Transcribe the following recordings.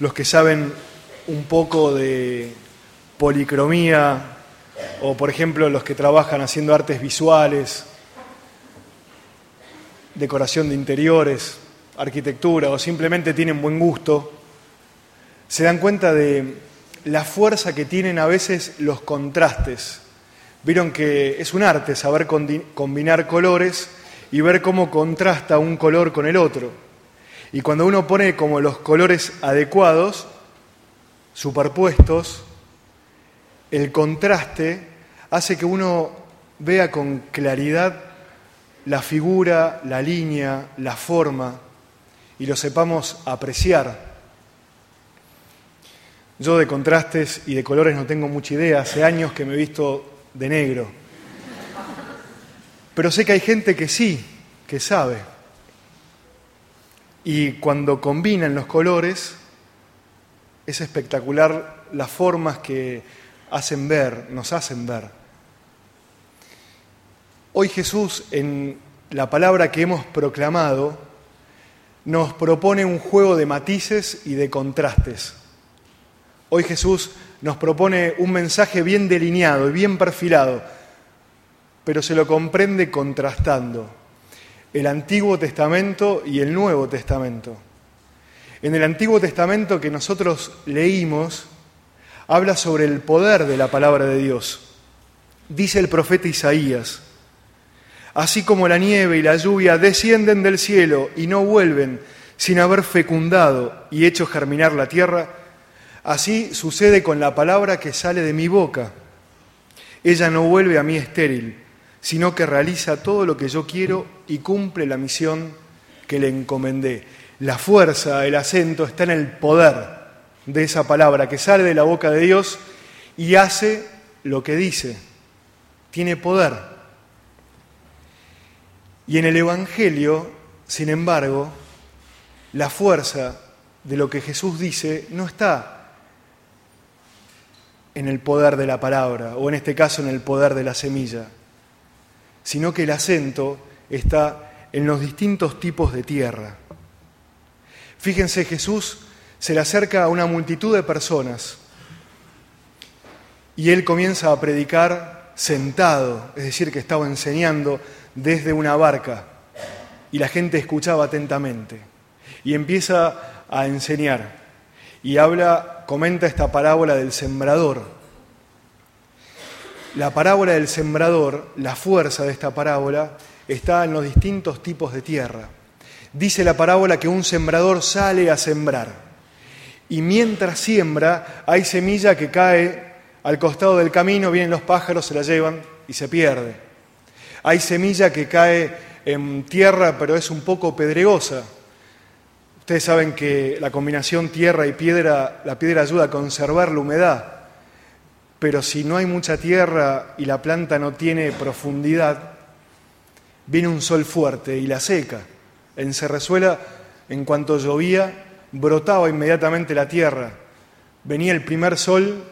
los que saben un poco de policromía o por ejemplo los que trabajan haciendo artes visuales, decoración de interiores, arquitectura o simplemente tienen buen gusto, se dan cuenta de la fuerza que tienen a veces los contrastes. Vieron que es un arte saber combinar colores y ver cómo contrasta un color con el otro. Y cuando uno pone como los colores adecuados, superpuestos, el contraste hace que uno vea con claridad la figura, la línea, la forma y lo sepamos apreciar. Yo de contrastes y de colores no tengo mucha idea, hace años que me he visto de negro. Pero sé que hay gente que sí, que sabe. Y cuando combinan los colores, es espectacular las formas que hacen ver, nos hacen ver. Hoy Jesús, en la palabra que hemos proclamado, nos propone un juego de matices y de contrastes. Hoy Jesús nos propone un mensaje bien delineado y bien perfilado, pero se lo comprende contrastando el Antiguo Testamento y el Nuevo Testamento. En el Antiguo Testamento que nosotros leímos, habla sobre el poder de la palabra de Dios. Dice el profeta Isaías, así como la nieve y la lluvia descienden del cielo y no vuelven sin haber fecundado y hecho germinar la tierra, Así sucede con la palabra que sale de mi boca. Ella no vuelve a mí estéril, sino que realiza todo lo que yo quiero y cumple la misión que le encomendé. La fuerza, el acento está en el poder de esa palabra que sale de la boca de Dios y hace lo que dice. Tiene poder. Y en el Evangelio, sin embargo, la fuerza de lo que Jesús dice no está en el poder de la palabra, o en este caso en el poder de la semilla, sino que el acento está en los distintos tipos de tierra. Fíjense, Jesús se le acerca a una multitud de personas y él comienza a predicar sentado, es decir, que estaba enseñando desde una barca y la gente escuchaba atentamente y empieza a enseñar y habla, comenta esta parábola del sembrador. La parábola del sembrador, la fuerza de esta parábola, está en los distintos tipos de tierra. Dice la parábola que un sembrador sale a sembrar y mientras siembra hay semilla que cae al costado del camino, vienen los pájaros, se la llevan y se pierde. Hay semilla que cae en tierra pero es un poco pedregosa Ustedes saben que la combinación tierra y piedra, la piedra ayuda a conservar la humedad, pero si no hay mucha tierra y la planta no tiene profundidad, viene un sol fuerte y la seca. En Cerrezuela, en cuanto llovía, brotaba inmediatamente la tierra. Venía el primer sol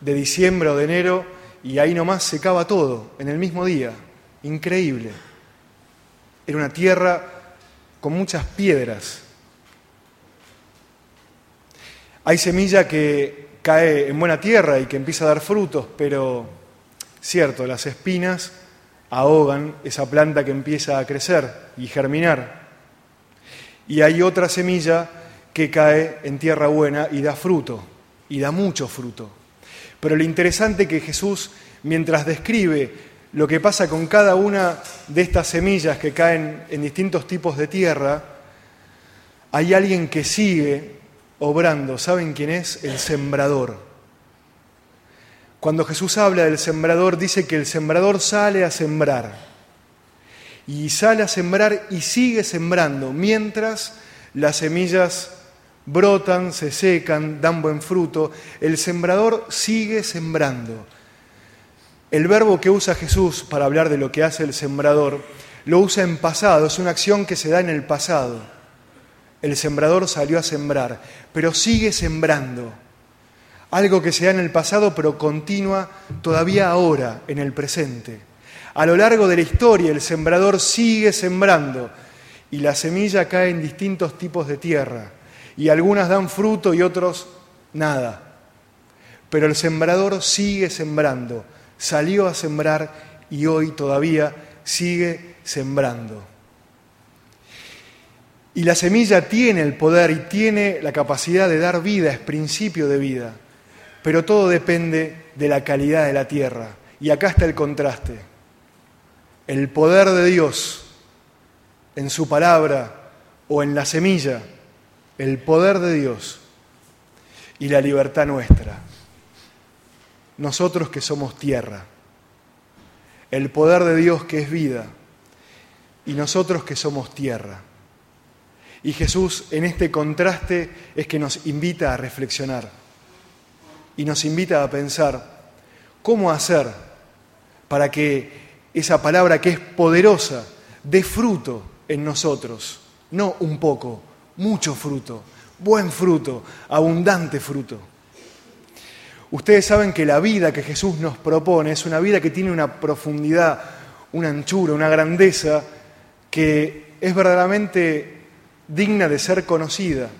de diciembre o de enero y ahí nomás secaba todo, en el mismo día. Increíble. Era una tierra con muchas piedras hay semilla que cae en buena tierra y que empieza a dar frutos, pero cierto, las espinas ahogan esa planta que empieza a crecer y germinar. Y hay otra semilla que cae en tierra buena y da fruto, y da mucho fruto. Pero lo interesante es que Jesús, mientras describe lo que pasa con cada una de estas semillas que caen en distintos tipos de tierra, hay alguien que sigue obrando. ¿Saben quién es? El sembrador. Cuando Jesús habla del sembrador, dice que el sembrador sale a sembrar. Y sale a sembrar y sigue sembrando, mientras las semillas brotan, se secan, dan buen fruto. El sembrador sigue sembrando. El verbo que usa Jesús para hablar de lo que hace el sembrador lo usa en pasado, es una acción que se da en el pasado. El sembrador salió a sembrar, pero sigue sembrando. Algo que se da en el pasado, pero continúa todavía ahora, en el presente. A lo largo de la historia, el sembrador sigue sembrando y la semilla cae en distintos tipos de tierra. y algunas dan fruto y otros nada. Pero el sembrador sigue sembrando, salió a sembrar y hoy todavía sigue sembrando. Y la semilla tiene el poder y tiene la capacidad de dar vida, es principio de vida, pero todo depende de la calidad de la tierra. Y acá está el contraste. El poder de Dios en su palabra o en la semilla, el poder de Dios y la libertad nuestra. Nosotros que somos tierra, el poder de Dios que es vida y nosotros que somos tierra. Y Jesús en este contraste es que nos invita a reflexionar y nos invita a pensar cómo hacer para que esa palabra que es poderosa dé fruto en nosotros, no un poco, mucho fruto, buen fruto, abundante fruto. Ustedes saben que la vida que Jesús nos propone es una vida que tiene una profundidad, una anchura, una grandeza que es verdaderamente digna de ser conocida.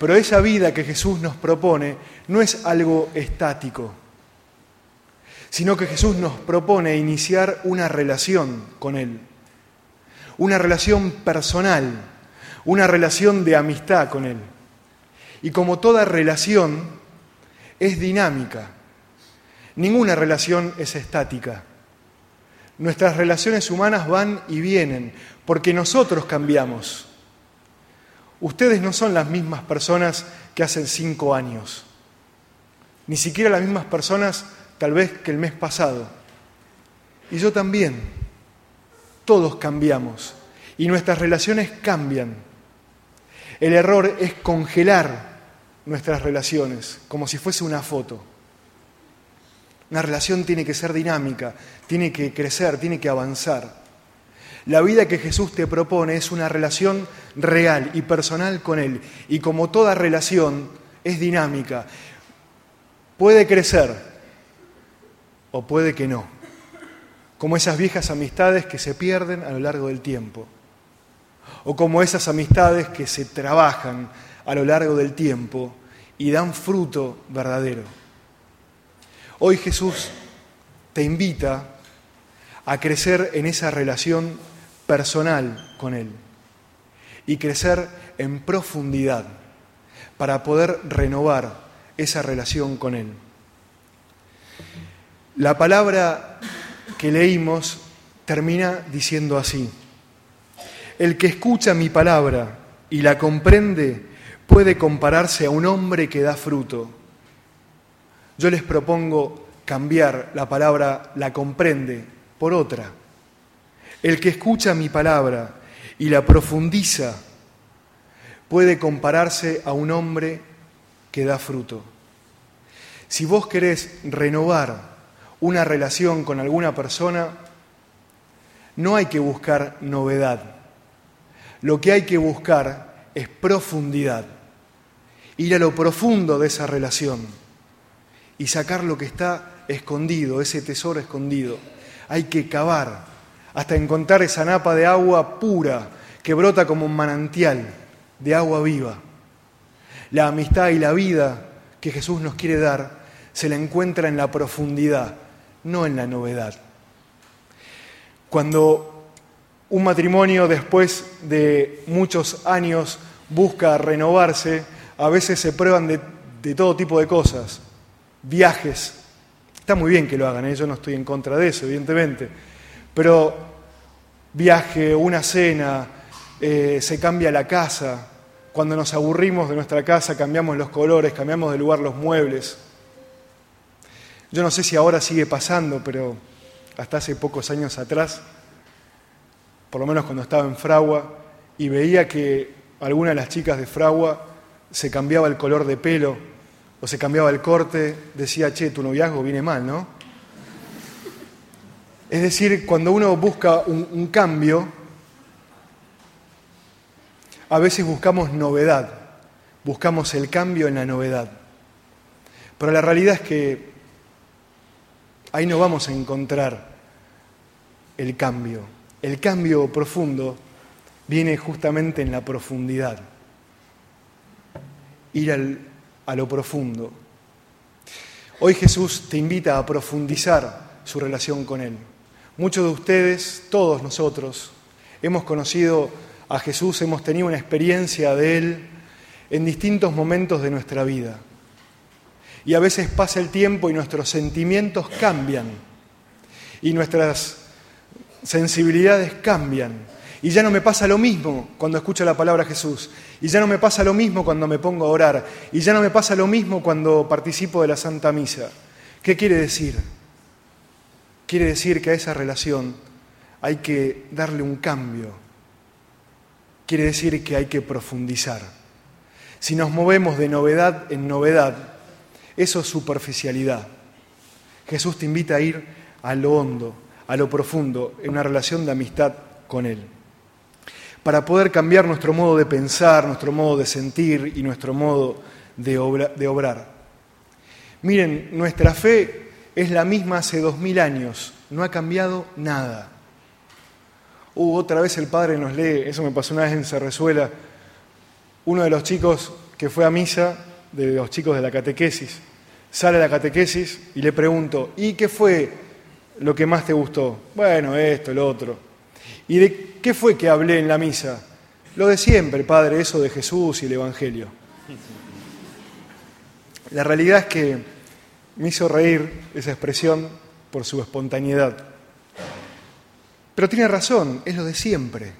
Pero esa vida que Jesús nos propone no es algo estático, sino que Jesús nos propone iniciar una relación con Él, una relación personal, una relación de amistad con Él. Y como toda relación, es dinámica. Ninguna relación es estática. Nuestras relaciones humanas van y vienen porque nosotros cambiamos. Ustedes no son las mismas personas que hacen cinco años, ni siquiera las mismas personas tal vez que el mes pasado. Y yo también. Todos cambiamos y nuestras relaciones cambian. El error es congelar nuestras relaciones como si fuese una foto. Una relación tiene que ser dinámica, tiene que crecer, tiene que avanzar. La vida que Jesús te propone es una relación real y personal con Él. Y como toda relación es dinámica, puede crecer o puede que no. Como esas viejas amistades que se pierden a lo largo del tiempo. O como esas amistades que se trabajan a lo largo del tiempo y dan fruto verdadero. Hoy Jesús te invita a crecer en esa relación personal con Él y crecer en profundidad para poder renovar esa relación con Él. La palabra que leímos termina diciendo así, el que escucha mi palabra y la comprende puede compararse a un hombre que da fruto. Yo les propongo cambiar la palabra la comprende por otra el que escucha mi palabra y la profundiza puede compararse a un hombre que da fruto. Si vos querés renovar una relación con alguna persona, no hay que buscar novedad. Lo que hay que buscar es profundidad. Ir a lo profundo de esa relación y sacar lo que está escondido, ese tesoro escondido. Hay que cavar hasta encontrar esa napa de agua pura que brota como un manantial de agua viva. La amistad y la vida que Jesús nos quiere dar se la encuentra en la profundidad, no en la novedad. Cuando un matrimonio después de muchos años busca renovarse, a veces se prueban de, todo tipo de cosas, viajes. Está muy bien que lo hagan, ¿eh? yo no estoy en contra de eso, evidentemente pero viaje, una cena, eh, se cambia la casa. Cuando nos aburrimos de nuestra casa cambiamos los colores, cambiamos de lugar los muebles. Yo no sé si ahora sigue pasando, pero hasta hace pocos años atrás, por lo menos cuando estaba en Fragua, y veía que alguna de las chicas de Fragua se cambiaba el color de pelo o se cambiaba el corte, decía, che, tu noviazgo viene mal, ¿no? Es decir, cuando uno busca un, cambio, a veces buscamos novedad, buscamos el cambio en la novedad. Pero la realidad es que ahí no vamos a encontrar el cambio. El cambio profundo viene justamente en la profundidad. ir a lo profundo. Hoy Jesús te invita a profundizar su relación con Él. Muchos de ustedes, todos nosotros, hemos conocido a Jesús, hemos tenido una experiencia de Él en distintos momentos de nuestra vida. Y a veces pasa el tiempo y nuestros sentimientos cambian y nuestras sensibilidades cambian. Y ya no me pasa lo mismo cuando escucho la palabra Jesús. Y ya no me pasa lo mismo cuando me pongo a orar. Y ya no me pasa lo mismo cuando participo de la Santa Misa. ¿Qué quiere decir? Quiere decir que a esa relación hay que darle un cambio. Quiere decir que hay que profundizar. Si nos movemos de novedad en novedad, eso es superficialidad. Jesús te invita a ir a lo hondo, a lo profundo, en una relación de amistad con Él. Para poder cambiar nuestro modo de pensar, nuestro modo de sentir y nuestro modo de, obrar. Miren, nuestra fe es la misma hace dos mil años, no ha cambiado nada. Uh, otra vez el Padre nos lee, eso me pasó una vez en Cerrezuela, uno de los chicos que fue a misa, de los chicos de la catequesis, sale a la catequesis y le pregunto, ¿y qué fue lo que más te gustó? Bueno, esto, lo otro. ¿Y de qué fue que hablé en la misa? Lo de siempre, Padre, eso de Jesús y el Evangelio. La realidad es que me hizo reír esa expresión por su espontaneidad. Pero tiene razón, es lo de siempre.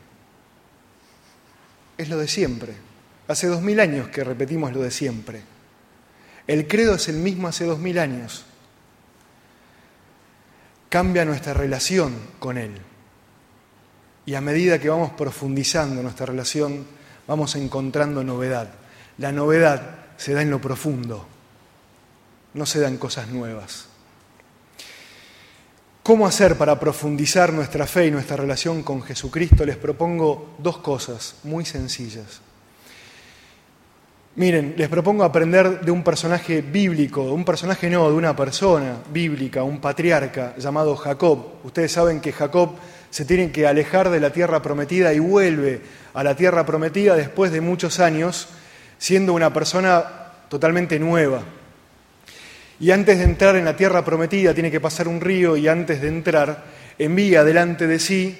Es lo de siempre. Hace dos mil años que repetimos lo de siempre. El credo es el mismo hace dos mil años. Cambia nuestra relación con Él. Y a medida que vamos profundizando nuestra relación, vamos encontrando novedad. La novedad se da en lo profundo, no se da en cosas nuevas. ¿Cómo hacer para profundizar nuestra fe y nuestra relación con Jesucristo? Les propongo dos cosas muy sencillas. Miren, les propongo aprender de un personaje bíblico, un personaje no, de una persona bíblica, un patriarca llamado Jacob. Ustedes saben que Jacob se tiene que alejar de la tierra prometida y vuelve a la tierra prometida después de muchos años, siendo una persona totalmente nueva. Y antes de entrar en la tierra prometida tiene que pasar un río y antes de entrar envía delante de sí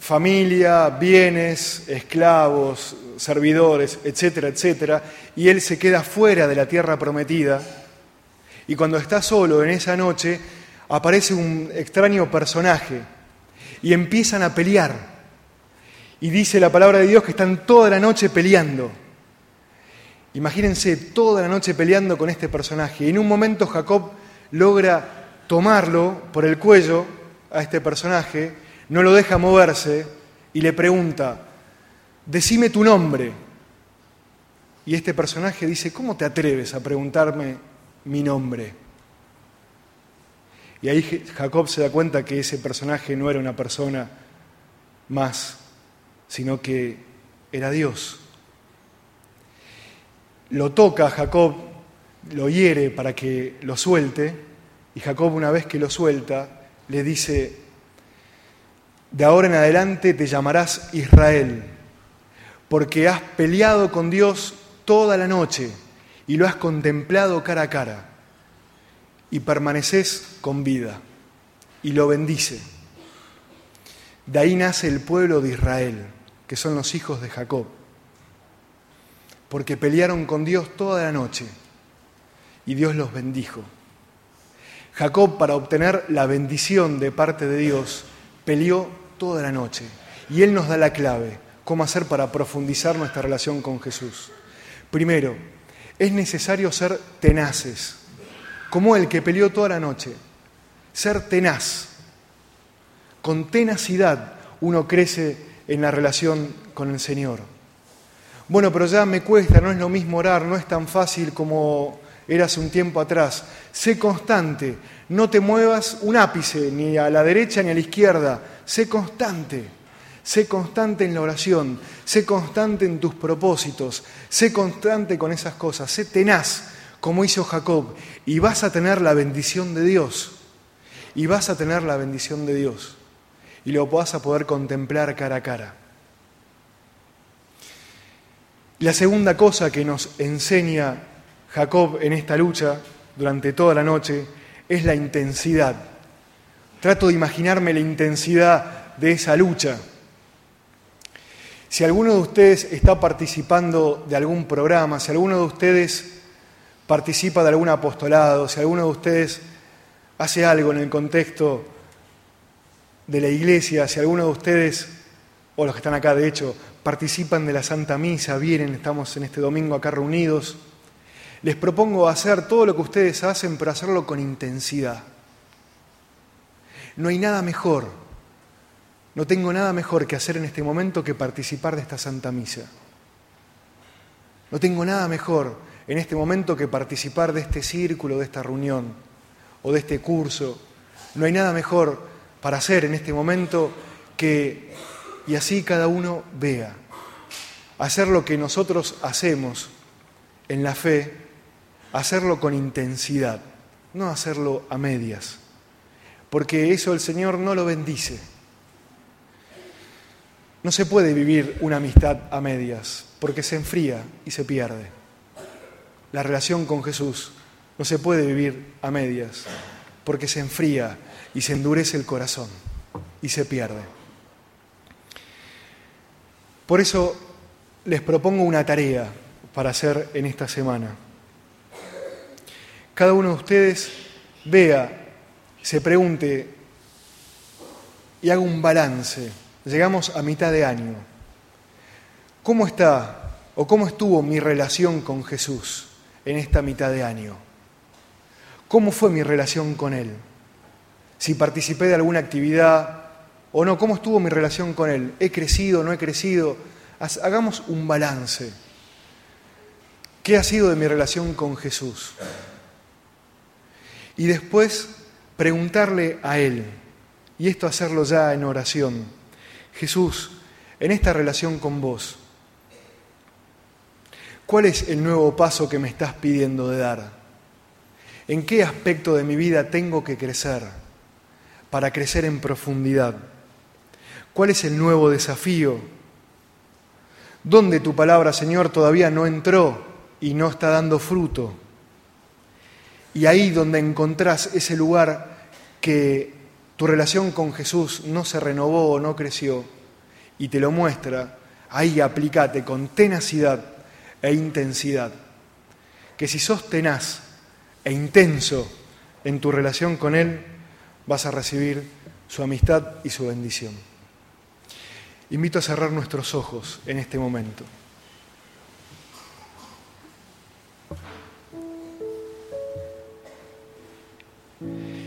familia, bienes, esclavos, servidores, etcétera, etcétera, y él se queda fuera de la tierra prometida. Y cuando está solo en esa noche, aparece un extraño personaje y empiezan a pelear. Y dice la palabra de Dios que están toda la noche peleando. Imagínense toda la noche peleando con este personaje. Y en un momento Jacob logra tomarlo por el cuello a este personaje no lo deja moverse y le pregunta, decime tu nombre. Y este personaje dice, ¿cómo te atreves a preguntarme mi nombre? Y ahí Jacob se da cuenta que ese personaje no era una persona más, sino que era Dios. Lo toca Jacob, lo hiere para que lo suelte, y Jacob una vez que lo suelta, le dice, de ahora en adelante te llamarás Israel, porque has peleado con Dios toda la noche y lo has contemplado cara a cara, y permaneces con vida, y lo bendice. De ahí nace el pueblo de Israel, que son los hijos de Jacob, porque pelearon con Dios toda la noche, y Dios los bendijo. Jacob, para obtener la bendición de parte de Dios, peleó toda la noche. Y Él nos da la clave, cómo hacer para profundizar nuestra relación con Jesús. Primero, es necesario ser tenaces, como el que peleó toda la noche. Ser tenaz. Con tenacidad uno crece en la relación con el Señor. Bueno, pero ya me cuesta, no es lo mismo orar, no es tan fácil como era hace un tiempo atrás. Sé constante, no te muevas un ápice, ni a la derecha ni a la izquierda. Sé constante. Sé constante en la oración. Sé constante en tus propósitos. Sé constante con esas cosas. Sé tenaz, como hizo Jacob. Y vas a tener la bendición de Dios. Y vas a tener la bendición de Dios. Y lo vas a poder contemplar cara a cara. La segunda cosa que nos enseña Jacob en esta lucha durante toda la noche es la intensidad. Trato de imaginarme la intensidad de esa lucha. Si alguno de ustedes está participando de algún programa, si alguno de ustedes participa de algún apostolado, si alguno de ustedes hace algo en el contexto de la iglesia, si alguno de ustedes, o los que están acá de hecho, participan de la Santa Misa, vienen, estamos en este domingo acá reunidos, les propongo hacer todo lo que ustedes hacen, pero hacerlo con intensidad. No hay nada mejor, no tengo nada mejor que hacer en este momento que participar de esta Santa Misa. No tengo nada mejor en este momento que participar de este círculo, de esta reunión o de este curso. No hay nada mejor para hacer en este momento que, y así cada uno vea, hacer lo que nosotros hacemos en la fe, hacerlo con intensidad, no hacerlo a medias, porque eso el Señor no lo bendice. No se puede vivir una amistad a medias, porque se enfría y se pierde. La relación con Jesús no se puede vivir a medias, porque se enfría y se endurece el corazón y se pierde. Por eso les propongo una tarea para hacer en esta semana. Cada uno de ustedes vea, se pregunte y haga un balance. Llegamos a mitad de año. ¿Cómo está o cómo estuvo mi relación con Jesús en esta mitad de año? ¿Cómo fue mi relación con Él? si participé de alguna actividad o no, cómo estuvo mi relación con Él, he crecido, no he crecido, hagamos un balance. ¿Qué ha sido de mi relación con Jesús? Y después preguntarle a Él, y esto hacerlo ya en oración, Jesús, en esta relación con vos, ¿cuál es el nuevo paso que me estás pidiendo de dar? ¿En qué aspecto de mi vida tengo que crecer? para crecer en profundidad? ¿Cuál es el nuevo desafío? ¿Dónde tu palabra, Señor, todavía no entró y no está dando fruto? Y ahí donde encontrás ese lugar que tu relación con Jesús no se renovó o no creció y te lo muestra, ahí aplícate con tenacidad e intensidad. Que si sos tenaz e intenso en tu relación con Él, vas a recibir su amistad y su bendición. Invito a cerrar nuestros ojos en este momento.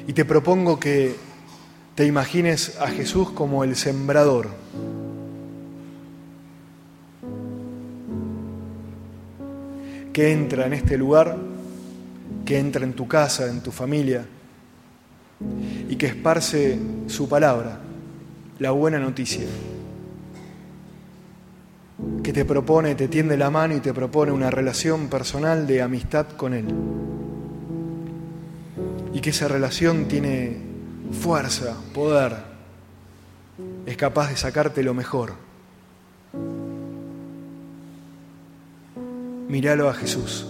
Y te propongo que te imagines a Jesús como el sembrador. que entra en este lugar, que entra en tu casa, en tu familia, y que esparce su palabra, la buena noticia, que te propone, te tiende la mano y te propone una relación personal de amistad con Él. Y que esa relación tiene fuerza, poder, es capaz de sacarte lo mejor. Míralo a Jesús.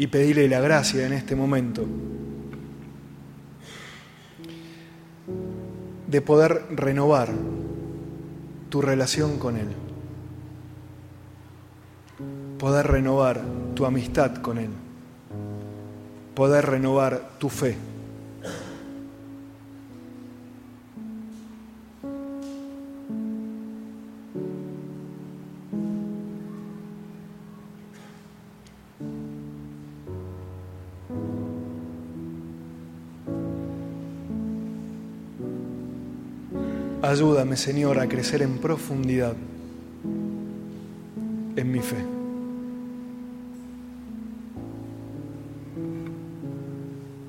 Y pedirle la gracia en este momento de poder renovar tu relación con Él, poder renovar tu amistad con Él, poder renovar tu fe. Ayúdame, Señor, a crecer en profundidad.